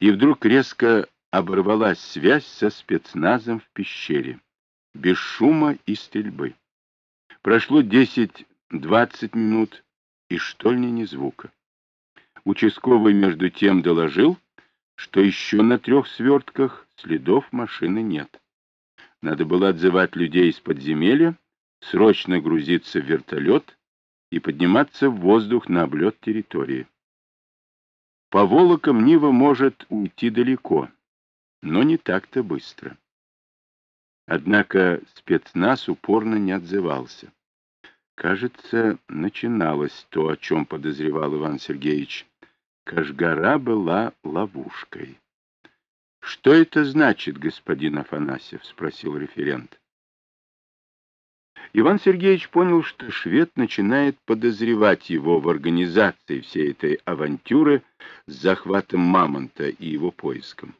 и вдруг резко оборвалась связь со спецназом в пещере, без шума и стрельбы. Прошло 10-20 минут, и штольни ни звука. Участковый между тем доложил, что еще на трех свертках следов машины нет. Надо было отзывать людей из подземелья, срочно грузиться в вертолет и подниматься в воздух на облет территории. По волокам Нива может уйти далеко, но не так-то быстро. Однако спецназ упорно не отзывался. Кажется, начиналось то, о чем подозревал Иван Сергеевич. Кашгара была ловушкой. — Что это значит, господин Афанасьев? — спросил референт. Иван Сергеевич понял, что швед начинает подозревать его в организации всей этой авантюры с захватом Мамонта и его поиском.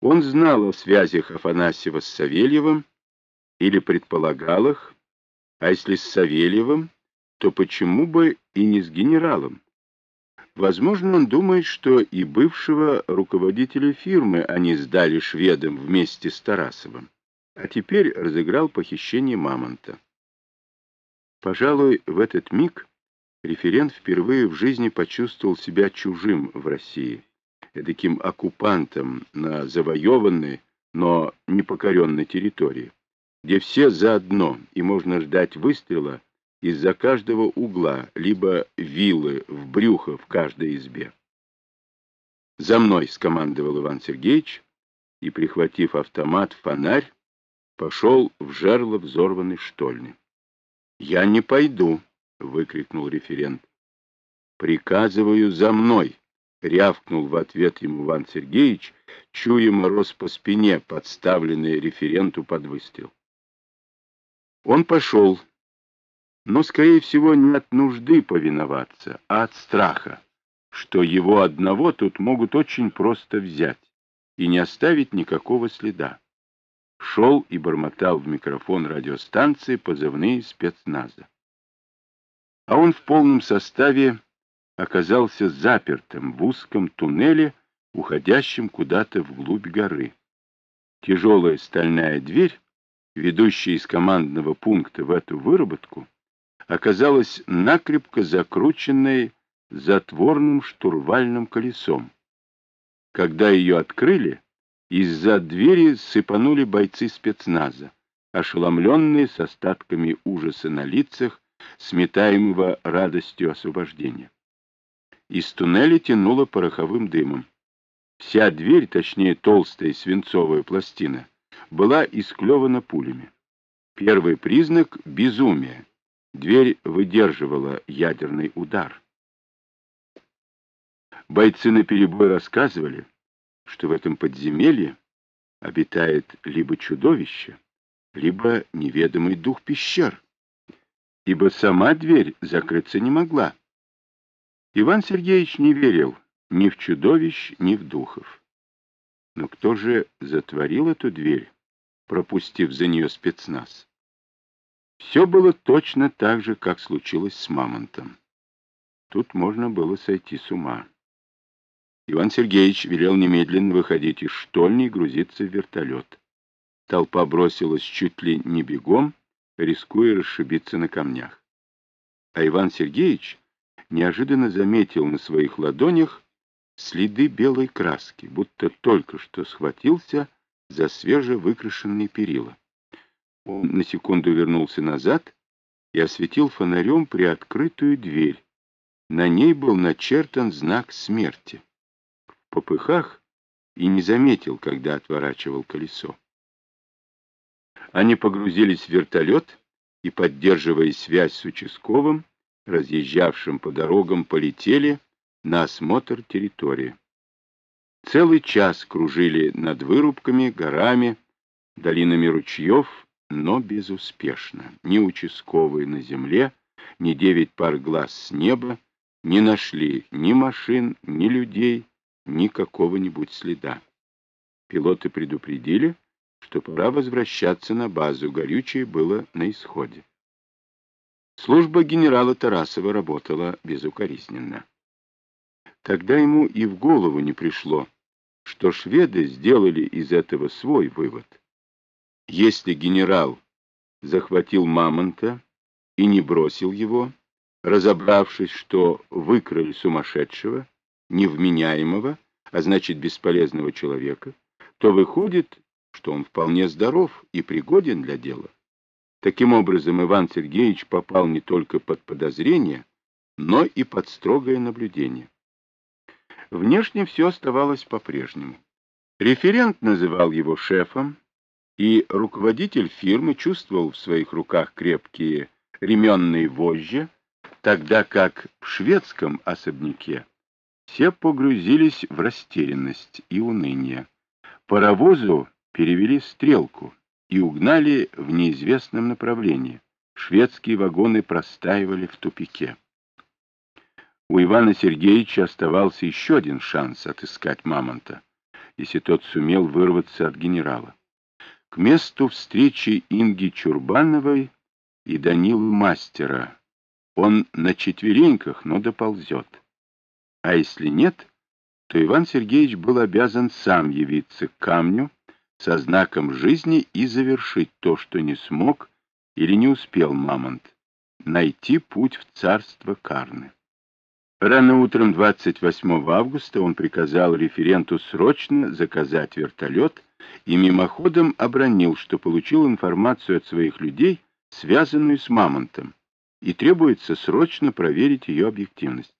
Он знал о связях Афанасьева с Савельевым или предполагал их, а если с Савельевым, то почему бы и не с генералом? Возможно, он думает, что и бывшего руководителя фирмы они сдали шведам вместе с Тарасовым, а теперь разыграл похищение Мамонта. Пожалуй, в этот миг референт впервые в жизни почувствовал себя чужим в России, таким оккупантом на завоеванной, но непокоренной территории, где все заодно и можно ждать выстрела из-за каждого угла, либо вилы в брюхо в каждой избе. «За мной!» — скомандовал Иван Сергеевич, и, прихватив автомат, фонарь, пошел в жерло взорванной штольни. «Я не пойду!» — выкрикнул референт. «Приказываю за мной!» — рявкнул в ответ ему Иван Сергеевич, чуя мороз по спине, подставленный референту под выстрел. Он пошел, но, скорее всего, не от нужды повиноваться, а от страха, что его одного тут могут очень просто взять и не оставить никакого следа. Шел и бормотал в микрофон радиостанции позывные спецназа. А он в полном составе оказался запертым в узком туннеле, уходящем куда-то вглубь горы. Тяжелая стальная дверь, ведущая из командного пункта в эту выработку, оказалась накрепко закрученной затворным штурвальным колесом. Когда ее открыли, из-за двери сыпанули бойцы спецназа, ошеломленные с остатками ужаса на лицах, сметаемого радостью освобождения. Из туннеля тянуло пороховым дымом. Вся дверь, точнее толстая свинцовая пластина, была исклевана пулями. Первый признак — безумия. Дверь выдерживала ядерный удар. Бойцы наперебой рассказывали, что в этом подземелье обитает либо чудовище, либо неведомый дух пещер, ибо сама дверь закрыться не могла. Иван Сергеевич не верил ни в чудовищ, ни в духов. Но кто же затворил эту дверь, пропустив за нее спецназ? Все было точно так же, как случилось с Мамонтом. Тут можно было сойти с ума. Иван Сергеевич велел немедленно выходить из штольни и грузиться в вертолет. Толпа бросилась чуть ли не бегом, рискуя расшибиться на камнях. А Иван Сергеевич неожиданно заметил на своих ладонях следы белой краски, будто только что схватился за свежевыкрашенные перила. Он на секунду вернулся назад и осветил фонарем приоткрытую дверь. На ней был начертан знак смерти. Попыхах и не заметил, когда отворачивал колесо. Они погрузились в вертолет и, поддерживая связь с участковым, разъезжавшим по дорогам, полетели на осмотр территории. Целый час кружили над вырубками, горами, долинами ручьев но безуспешно. Ни участковые на земле, ни девять пар глаз с неба не нашли ни машин, ни людей, ни какого-нибудь следа. Пилоты предупредили, что пора возвращаться на базу, горючее было на исходе. Служба генерала Тарасова работала безукоризненно. Тогда ему и в голову не пришло, что шведы сделали из этого свой вывод. Если генерал захватил Мамонта и не бросил его, разобравшись, что выкрали сумасшедшего, невменяемого, а значит бесполезного человека, то выходит, что он вполне здоров и пригоден для дела. Таким образом, Иван Сергеевич попал не только под подозрение, но и под строгое наблюдение. Внешне все оставалось по-прежнему. Референт называл его шефом, и руководитель фирмы чувствовал в своих руках крепкие ременные вожжи, тогда как в шведском особняке все погрузились в растерянность и уныние. Паровозу перевели стрелку и угнали в неизвестном направлении. Шведские вагоны простаивали в тупике. У Ивана Сергеевича оставался еще один шанс отыскать Мамонта, если тот сумел вырваться от генерала. К месту встречи Инги Чурбановой и Данилы Мастера он на четвереньках, но доползет. А если нет, то Иван Сергеевич был обязан сам явиться к камню со знаком жизни и завершить то, что не смог или не успел Мамонт, найти путь в царство Карны. Рано утром 28 августа он приказал референту срочно заказать вертолет и мимоходом обронил, что получил информацию от своих людей, связанную с Мамонтом, и требуется срочно проверить ее объективность.